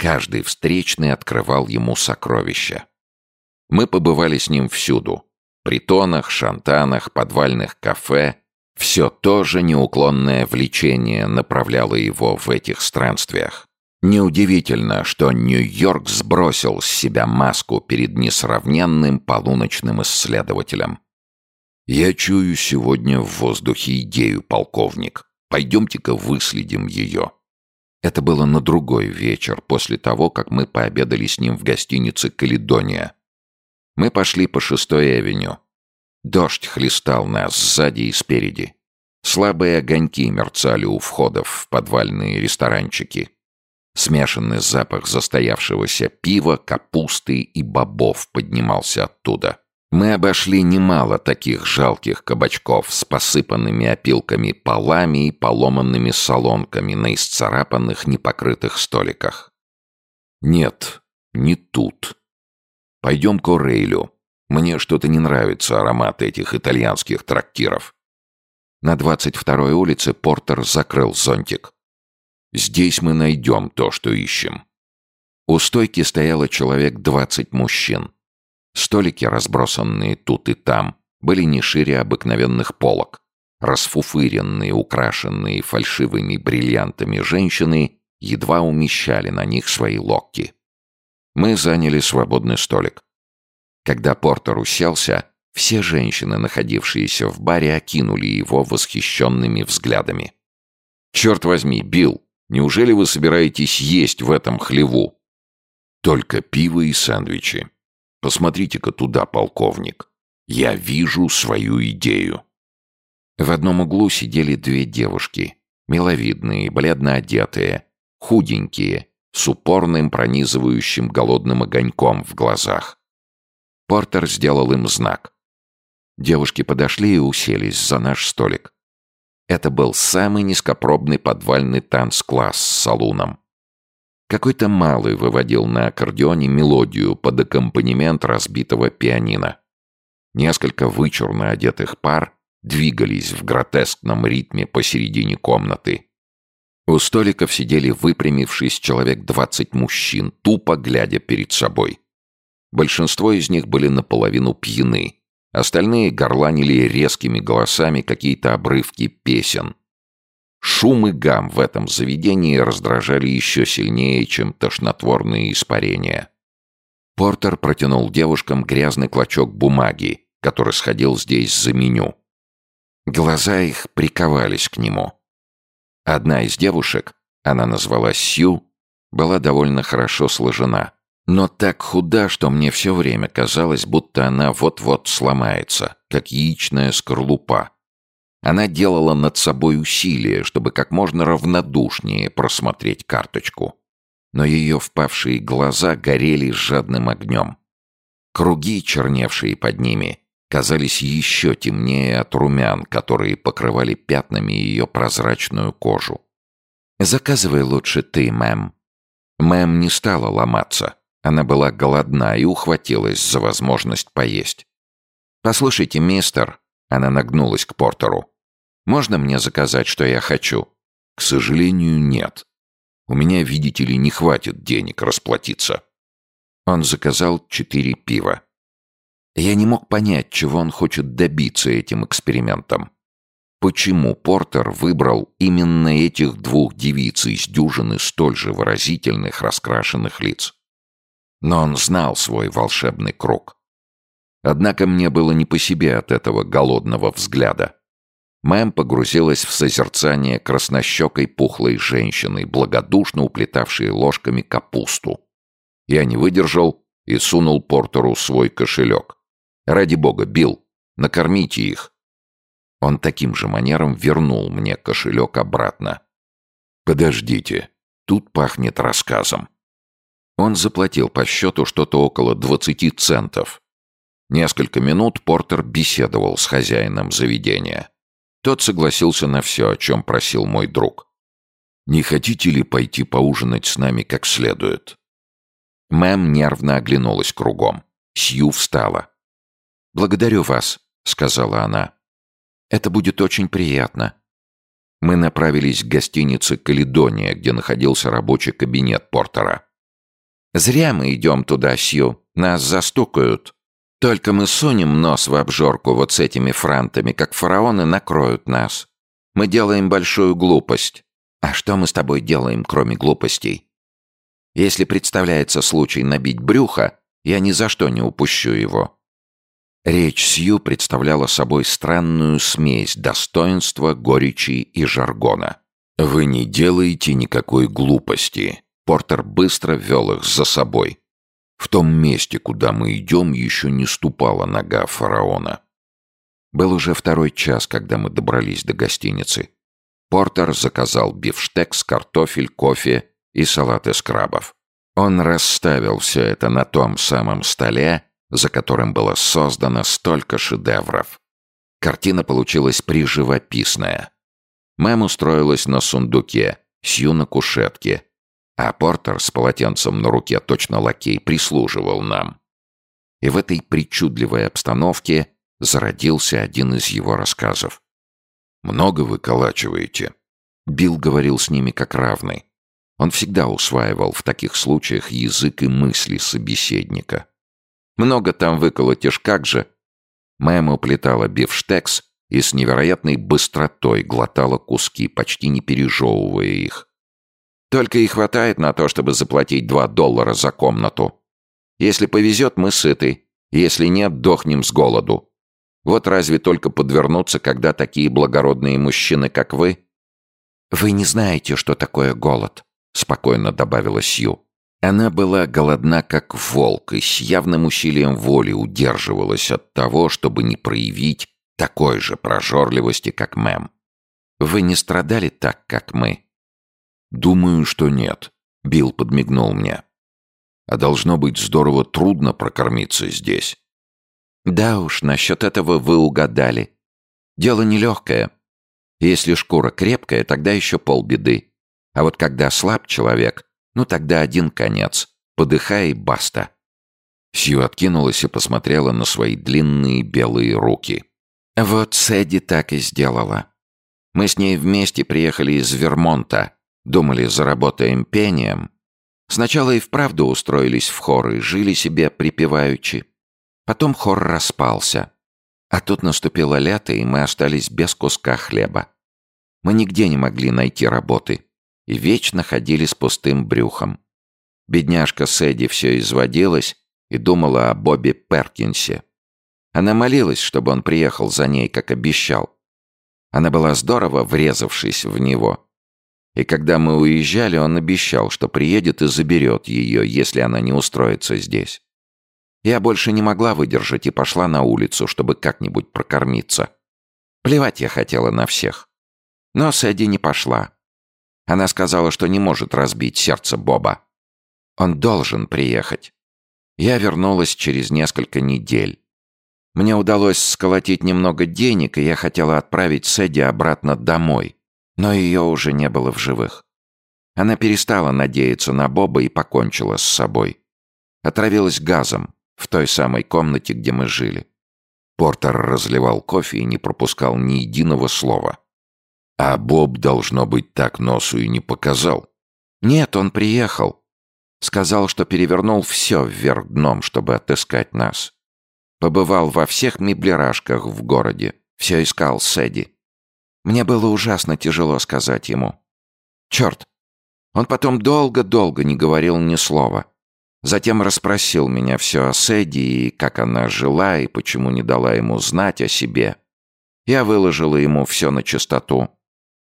Каждый встречный открывал ему сокровища. Мы побывали с ним всюду. Притонах, шантанах, подвальных кафе. Все то же неуклонное влечение направляло его в этих странствиях. Неудивительно, что Нью-Йорк сбросил с себя маску перед несравненным полуночным исследователем. «Я чую сегодня в воздухе идею, полковник. Пойдемте-ка выследим ее». Это было на другой вечер, после того, как мы пообедали с ним в гостинице «Каледония». Мы пошли по шестой авеню. Дождь хлестал нас сзади и спереди. Слабые огоньки мерцали у входов в подвальные ресторанчики. Смешанный запах застоявшегося пива, капусты и бобов поднимался оттуда. Мы обошли немало таких жалких кабачков с посыпанными опилками полами и поломанными солонками на исцарапанных непокрытых столиках. Нет, не тут. Пойдем кОрейлю. Мне что-то не нравится аромат этих итальянских трактиров. На 22-й улице Портер закрыл зонтик. Здесь мы найдем то, что ищем. У стойки стояло человек 20 мужчин. Столики, разбросанные тут и там, были не шире обыкновенных полок. Расфуфыренные, украшенные фальшивыми бриллиантами женщины едва умещали на них свои локти. Мы заняли свободный столик. Когда Портер уселся, все женщины, находившиеся в баре, окинули его восхищенными взглядами. «Черт возьми, Билл, неужели вы собираетесь есть в этом хлеву?» «Только пиво и сэндвичи», Посмотрите-ка туда, полковник. Я вижу свою идею. В одном углу сидели две девушки, миловидные, бледно одетые, худенькие, с упорным пронизывающим голодным огоньком в глазах. Портер сделал им знак. Девушки подошли и уселись за наш столик. Это был самый низкопробный подвальный танцкласс с салуном. Какой-то малый выводил на аккордеоне мелодию под аккомпанемент разбитого пианино. Несколько вычурно одетых пар двигались в гротескном ритме посередине комнаты. У столиков сидели выпрямившись человек двадцать мужчин, тупо глядя перед собой. Большинство из них были наполовину пьяны, остальные горланили резкими голосами какие-то обрывки песен, Шум и гам в этом заведении раздражали еще сильнее, чем тошнотворные испарения. Портер протянул девушкам грязный клочок бумаги, который сходил здесь за меню. Глаза их приковались к нему. Одна из девушек, она назвалась Сью, была довольно хорошо сложена, но так худа, что мне все время казалось, будто она вот-вот сломается, как яичная скорлупа. Она делала над собой усилия, чтобы как можно равнодушнее просмотреть карточку. Но ее впавшие глаза горели жадным огнем. Круги, черневшие под ними, казались еще темнее от румян, которые покрывали пятнами ее прозрачную кожу. «Заказывай лучше ты, мэм». Мэм не стала ломаться. Она была голодна и ухватилась за возможность поесть. «Послушайте, мистер», — она нагнулась к Портеру, можно мне заказать, что я хочу?» «К сожалению, нет. У меня, видите ли, не хватит денег расплатиться». Он заказал четыре пива. Я не мог понять, чего он хочет добиться этим экспериментом. Почему Портер выбрал именно этих двух девиц из дюжины столь же выразительных раскрашенных лиц? Но он знал свой волшебный круг. Однако мне было не по себе от этого голодного взгляда. Мэм погрузилась в созерцание краснощекой пухлой женщины, благодушно уплетавшей ложками капусту. Я не выдержал и сунул Портеру свой кошелек. «Ради бога, Билл, накормите их!» Он таким же манером вернул мне кошелек обратно. «Подождите, тут пахнет рассказом». Он заплатил по счету что-то около двадцати центов. Несколько минут Портер беседовал с хозяином заведения. Тот согласился на все, о чем просил мой друг. «Не хотите ли пойти поужинать с нами как следует?» Мэм нервно оглянулась кругом. Сью встала. «Благодарю вас», — сказала она. «Это будет очень приятно». Мы направились к гостинице «Каледония», где находился рабочий кабинет Портера. «Зря мы идем туда, Сью. Нас застукают. Только мы сунем нос в обжорку вот с этими франтами, как фараоны накроют нас. Мы делаем большую глупость. А что мы с тобой делаем, кроме глупостей? Если представляется случай набить брюхо, я ни за что не упущу его». Речь Сью представляла собой странную смесь достоинства, горечи и жаргона. «Вы не делаете никакой глупости». Портер быстро вел их за собой. В том месте, куда мы идем, еще не ступала нога фараона. Был уже второй час, когда мы добрались до гостиницы. Портер заказал бифштекс, картофель, кофе и салат из крабов. Он расставил все это на том самом столе, за которым было создано столько шедевров. Картина получилась приживописная. Мэм устроилась на сундуке, Сью на кушетке, а Портер с полотенцем на руке, точно лакей, прислуживал нам. И в этой причудливой обстановке зародился один из его рассказов. «Много вы колачиваете?» Билл говорил с ними как равный. Он всегда усваивал в таких случаях язык и мысли собеседника. «Много там выколотишь, как же?» Мэм уплетала бифштекс и с невероятной быстротой глотала куски, почти не пережевывая их. Только и хватает на то, чтобы заплатить два доллара за комнату. Если повезет, мы сыты. Если нет, дохнем с голоду. Вот разве только подвернуться, когда такие благородные мужчины, как вы... «Вы не знаете, что такое голод», — спокойно добавила Сью. Она была голодна, как волк, и с явным усилием воли удерживалась от того, чтобы не проявить такой же прожорливости, как Мэм. Вы не страдали так, как мы?» «Думаю, что нет», — Билл подмигнул мне. «А должно быть здорово трудно прокормиться здесь». «Да уж, насчет этого вы угадали. Дело нелегкое. Если шкура крепкая, тогда еще полбеды. А вот когда слаб человек, ну тогда один конец. Подыхай баста». Сью откинулась и посмотрела на свои длинные белые руки. Вот Сэдди так и сделала. Мы с ней вместе приехали из Вермонта. Думали, заработаем пением. Сначала и вправду устроились в хор и жили себе припеваючи. Потом хор распался. А тут наступило лето, и мы остались без куска хлеба. Мы нигде не могли найти работы. И вечно ходили с пустым брюхом. Бедняжка Сэдди все изводилась и думала о Бобби Перкинсе. Она молилась, чтобы он приехал за ней, как обещал. Она была здорово врезавшись в него. И когда мы уезжали, он обещал, что приедет и заберет ее, если она не устроится здесь. Я больше не могла выдержать и пошла на улицу, чтобы как-нибудь прокормиться. Плевать я хотела на всех. Но Сэдди не пошла. Она сказала, что не может разбить сердце Боба. Он должен приехать. Я вернулась через несколько недель. Мне удалось сколотить немного денег, и я хотела отправить Сэдди обратно домой. Но ее уже не было в живых. Она перестала надеяться на Боба и покончила с собой. Отравилась газом в той самой комнате, где мы жили. Портер разливал кофе и не пропускал ни единого слова. А Боб, должно быть, так носу и не показал. Нет, он приехал. Сказал, что перевернул все вверх дном, чтобы отыскать нас. Побывал во всех меблерашках в городе. Все искал Сэдди. Мне было ужасно тяжело сказать ему. Черт! Он потом долго-долго не говорил ни слова. Затем расспросил меня все о Сэдди и как она жила, и почему не дала ему знать о себе. Я выложила ему все на чистоту.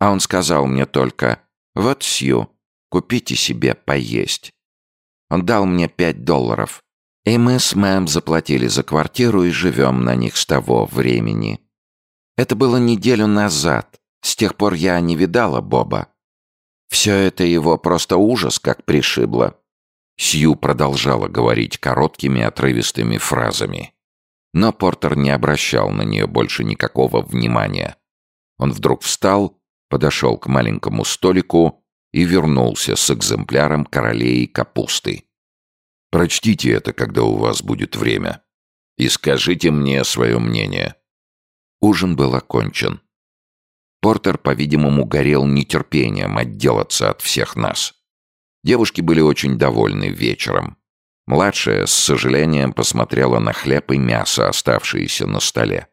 А он сказал мне только «Вот, Сью, купите себе поесть». Он дал мне пять долларов. И мы с мэм заплатили за квартиру и живем на них с того времени. Это было неделю назад. С тех пор я не видала Боба. Все это его просто ужас как пришибло. Сью продолжала говорить короткими отрывистыми фразами. Но Портер не обращал на нее больше никакого внимания. Он вдруг встал, подошел к маленькому столику и вернулся с экземпляром королей капусты. Прочтите это, когда у вас будет время. И скажите мне свое мнение». Ужин был окончен. Портер, по-видимому, горел нетерпением отделаться от всех нас. Девушки были очень довольны вечером. Младшая с сожалением посмотрела на хлеб и мясо, оставшиеся на столе.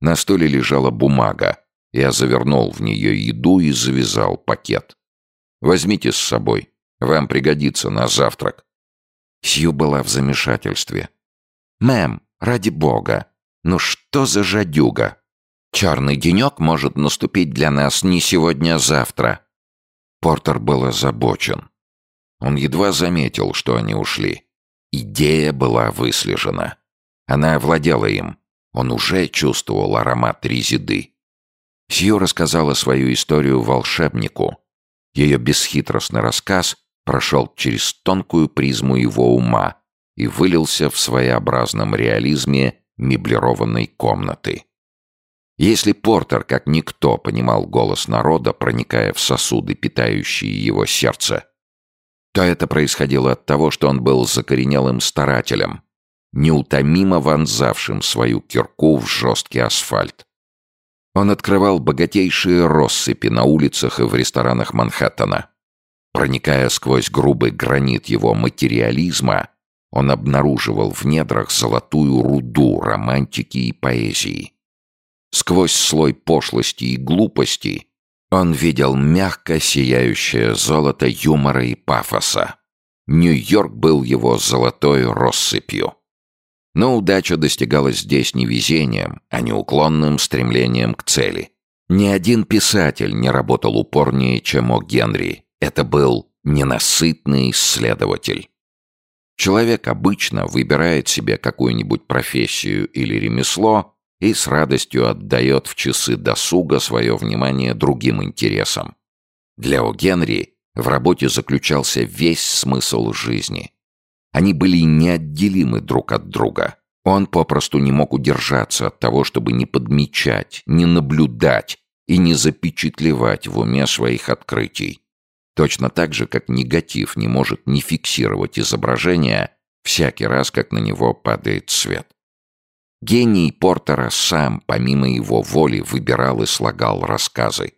На столе лежала бумага. Я завернул в нее еду и завязал пакет. «Возьмите с собой. Вам пригодится на завтрак». Сью была в замешательстве. «Мэм, ради бога, ну что за жадюга? Черный денек может наступить для нас не сегодня, а завтра». Портер был озабочен. Он едва заметил, что они ушли. Идея была выслежена. Она овладела им. Он уже чувствовал аромат резиды. Сью рассказала свою историю волшебнику. Ее бесхитростный рассказ прошел через тонкую призму его ума и вылился в своеобразном реализме меблированной комнаты. Если Портер, как никто, понимал голос народа, проникая в сосуды, питающие его сердце, то это происходило от того, что он был закоренелым старателем, неутомимо вонзавшим свою кирку в жесткий асфальт. Он открывал богатейшие россыпи на улицах и в ресторанах Манхэттена. Проникая сквозь грубый гранит его материализма, он обнаруживал в недрах золотую руду романтики и поэзии. Сквозь слой пошлости и глупости он видел мягко сияющее золото юмора и пафоса. Нью-Йорк был его золотой россыпью. Но удача достигалась здесь не везением, а неуклонным стремлением к цели. Ни один писатель не работал упорнее, чем О. Генри. Это был ненасытный исследователь. Человек обычно выбирает себе какую-нибудь профессию или ремесло, и с радостью отдает в часы досуга свое внимание другим интересам. Для О. Генри в работе заключался весь смысл жизни. Они были неотделимы друг от друга. Он попросту не мог удержаться от того, чтобы не подмечать, не наблюдать и не запечатлевать в уме своих открытий. Точно так же, как негатив не может не фиксировать изображение всякий раз, как на него падает свет. Гений Портера сам, помимо его воли, выбирал и слагал рассказы.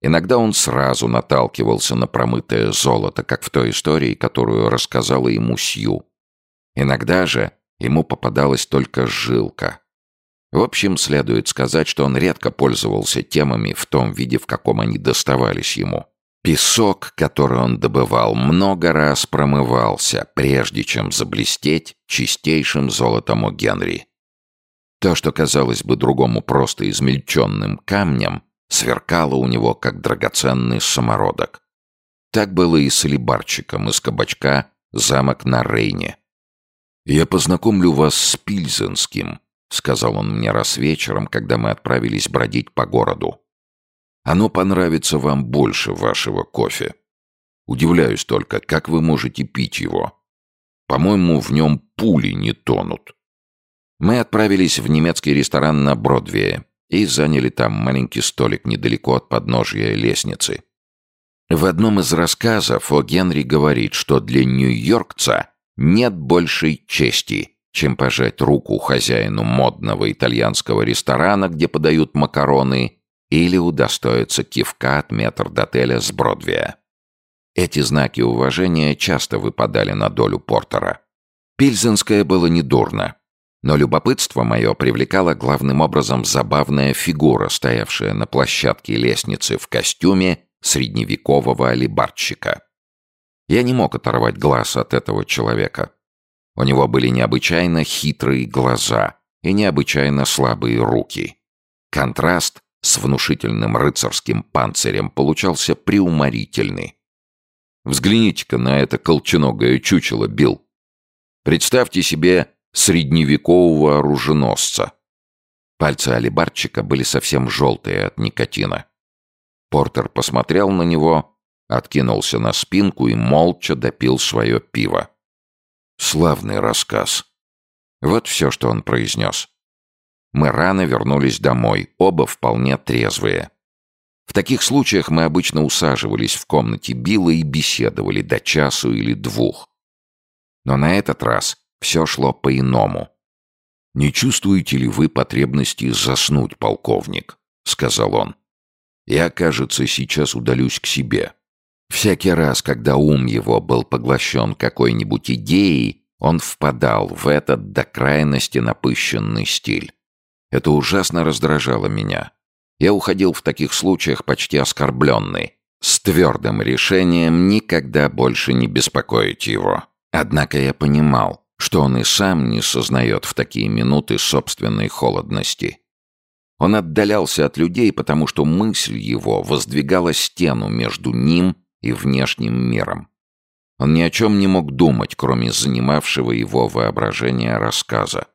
Иногда он сразу наталкивался на промытое золото, как в той истории, которую рассказала ему Сью. Иногда же ему попадалась только жилка. В общем, следует сказать, что он редко пользовался темами в том виде, в каком они доставались ему. Песок, который он добывал, много раз промывался, прежде чем заблестеть чистейшим золотом у Генри. То, что казалось бы другому просто измельченным камнем, сверкало у него, как драгоценный самородок. Так было и с алибарчиком из кабачка «Замок на Рейне». «Я познакомлю вас с Пильзенским», — сказал он мне раз вечером, когда мы отправились бродить по городу. «Оно понравится вам больше вашего кофе. Удивляюсь только, как вы можете пить его. По-моему, в нем пули не тонут». Мы отправились в немецкий ресторан на Бродвее и заняли там маленький столик недалеко от подножия лестницы. В одном из рассказов о Генри говорит, что для нью-йоркца нет большей чести, чем пожать руку хозяину модного итальянского ресторана, где подают макароны, или удостоиться кивка от метрдотеля с Бродвея. Эти знаки уважения часто выпадали на долю Портера. Пильзенское было недурно. Но любопытство мое привлекало главным образом забавная фигура, стоявшая на площадке лестницы в костюме средневекового алибарщика. Я не мог оторвать глаз от этого человека. У него были необычайно хитрые глаза и необычайно слабые руки. Контраст с внушительным рыцарским панцирем получался приуморительный. Взгляните-ка на это колченогое чучело, Билл. Представьте себе средневекового оруженосца. Пальцы алибарчика были совсем желтые от никотина. Портер посмотрел на него, откинулся на спинку и молча допил свое пиво. Славный рассказ. Вот все, что он произнес. Мы рано вернулись домой, оба вполне трезвые. В таких случаях мы обычно усаживались в комнате Билла и беседовали до часу или двух. Но на этот раз все шло по-иному. «Не чувствуете ли вы потребности заснуть, полковник?» — сказал он. «Я, кажется, сейчас удалюсь к себе. Всякий раз, когда ум его был поглощен какой-нибудь идеей, он впадал в этот до крайности напыщенный стиль. Это ужасно раздражало меня. Я уходил в таких случаях почти оскорбленный, с твердым решением никогда больше не беспокоить его. Однако я понимал, что он и сам не сознает в такие минуты собственной холодности. Он отдалялся от людей, потому что мысль его воздвигала стену между ним и внешним миром. Он ни о чем не мог думать, кроме занимавшего его воображения рассказа.